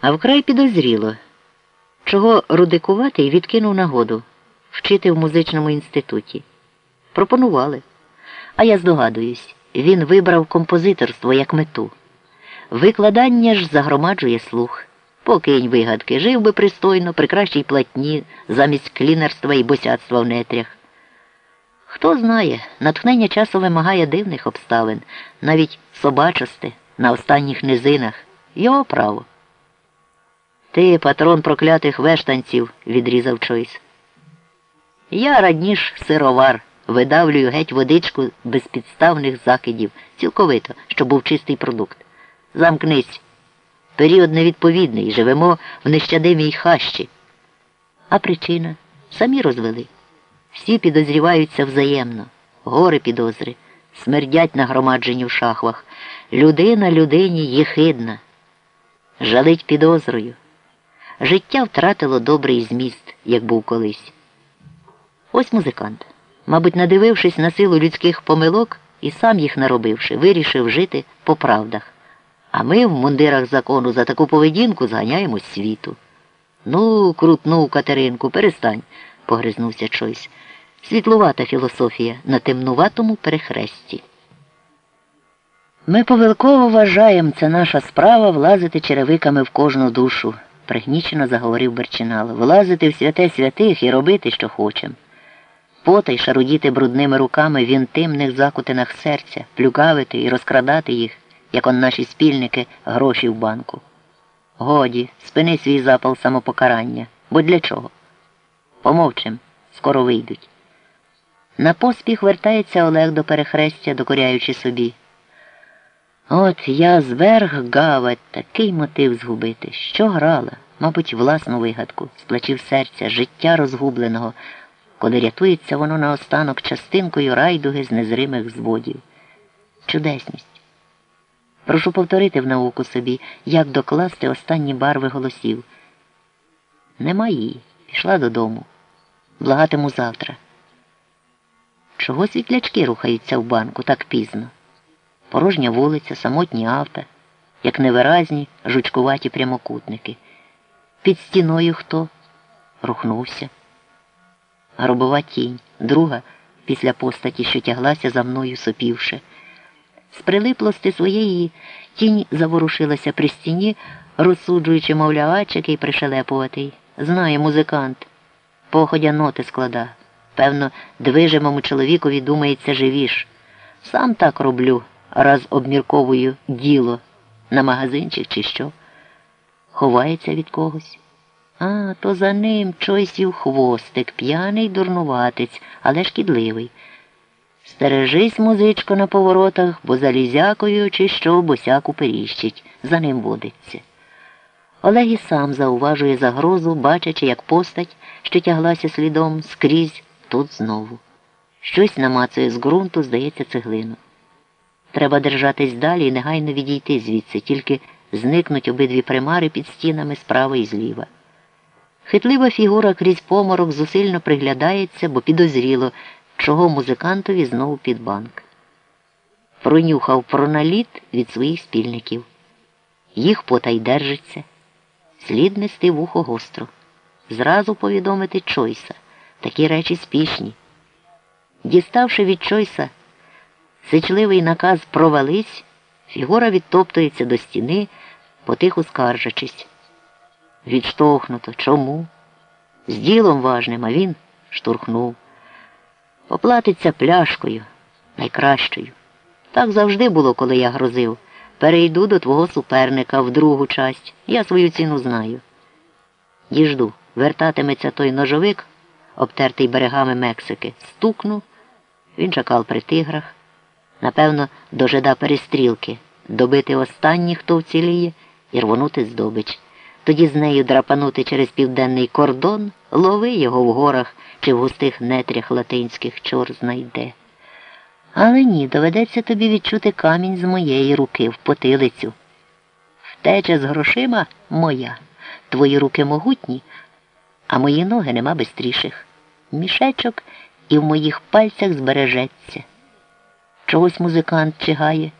А вкрай підозріло, чого рудикуватий відкинув нагоду вчити в музичному інституті. Пропонували. А я здогадуюсь, він вибрав композиторство як мету. Викладання ж загромаджує слух. Покинь вигадки, жив би пристойно, при кращій платні, замість клінерства і босяцтва в нетрях. Хто знає, натхнення часу вимагає дивних обставин, навіть собачости на останніх низинах. Його право. Ти, патрон проклятих вештанців, відрізав Чойс. Я радніш сировар, видавлюю геть водичку безпідставних закидів, цілковито, щоб був чистий продукт. Замкнись. Період невідповідний, живемо в нещадимій хащі. А причина самі розвели. Всі підозріваються взаємно, гори підозри, смердять нагромаджені в шахвах. Людина людині єхидна, жалить підозрою. Життя втратило добрий зміст, як був колись. Ось музикант, мабуть, надивившись на силу людських помилок і сам їх наробивши, вирішив жити по правдах. А ми в мундирах закону за таку поведінку зганяємо світу. Ну, крутнув Катеринку, перестань, погризнувся Чойсь. Світлувата філософія на темнуватому перехресті. Ми повелково вважаємо, це наша справа влазити черевиками в кожну душу, пригнічено заговорив Берчинало. Влазити в святе святих і робити, що хочем. Потай шарудіти брудними руками в інтимних закутинах серця, плюкавити і розкрадати їх, як он наші спільники, гроші в банку. Годі, спини свій запал самопокарання. Бо для чого? Помовчим, скоро вийдуть. На поспіх вертається Олег до перехрестя, докоряючи собі. От я зверг гавать такий мотив згубити, що грала, мабуть, власну вигадку, сплачив серця, життя розгубленого, коли рятується воно наостанок частинкою райдуги з незримих зводів. Чудесність. Прошу повторити в науку собі, як докласти останні барви голосів. Нема її. Пішла додому. Благатиму завтра. Чого світлячки рухаються в банку так пізно? Порожня вулиця, самотні авто, як невиразні, жучкуваті прямокутники. Під стіною хто? Рухнувся. Гробова тінь, друга, після постаті, що тяглася за мною сопівши. З прилиплости своєї тінь заворушилася при стіні, розсуджуючи, мовлявачик і пришелепуватий. Знає музикант. Походя ноти склада. Певно, движимому чоловікові думається живіш. Сам так роблю, раз обмірковую діло на магазинчик чи що. Ховається від когось. А, то за ним чойсів хвостик, п'яний дурнуватець, але шкідливий. Стережись, музичко, на поворотах, бо залізякою чи що босяку періщить, за ним водиться. Олег і сам зауважує загрозу, бачачи, як постать, що тяглася слідом, скрізь тут знову. Щось намацує з ґрунту, здається, цеглину. Треба держатись далі і негайно відійти звідси, тільки зникнуть обидві примари під стінами справа і зліва. Хитлива фігура крізь поморок зусильно приглядається, бо підозріло, чого музикантові знову під банк. Пронюхав проналіт від своїх спільників. Їх потай держиться. Слід нести вухо гостро. Зразу повідомити Чойса. Такі речі спішні. Діставши від Чойса сичливий наказ провались, фігура відтоптується до стіни, потиху скаржачись. Відштовхнуто. Чому? З ділом важним, а він штурхнув. Поплатиться пляшкою, найкращою. Так завжди було, коли я грозив. Перейду до твого суперника в другу часть. Я свою ціну знаю. Діжду, вертатиметься той ножовик, обтертий берегами Мексики, стукну. Він чекав при тиграх. Напевно, дожида перестрілки, добити останніх, хто вціліє, і рвонути здобич. Тоді з нею драпанути через південний кордон, лови його в горах чи в густих нетрях латинських чор знайде. Але ні, доведеться тобі відчути камінь з моєї руки в потилицю. Втеча з грошима моя. Твої руки могутні, а мої ноги нема бистріших. Мішечок і в моїх пальцях збережеться. Чогось музикант чигає.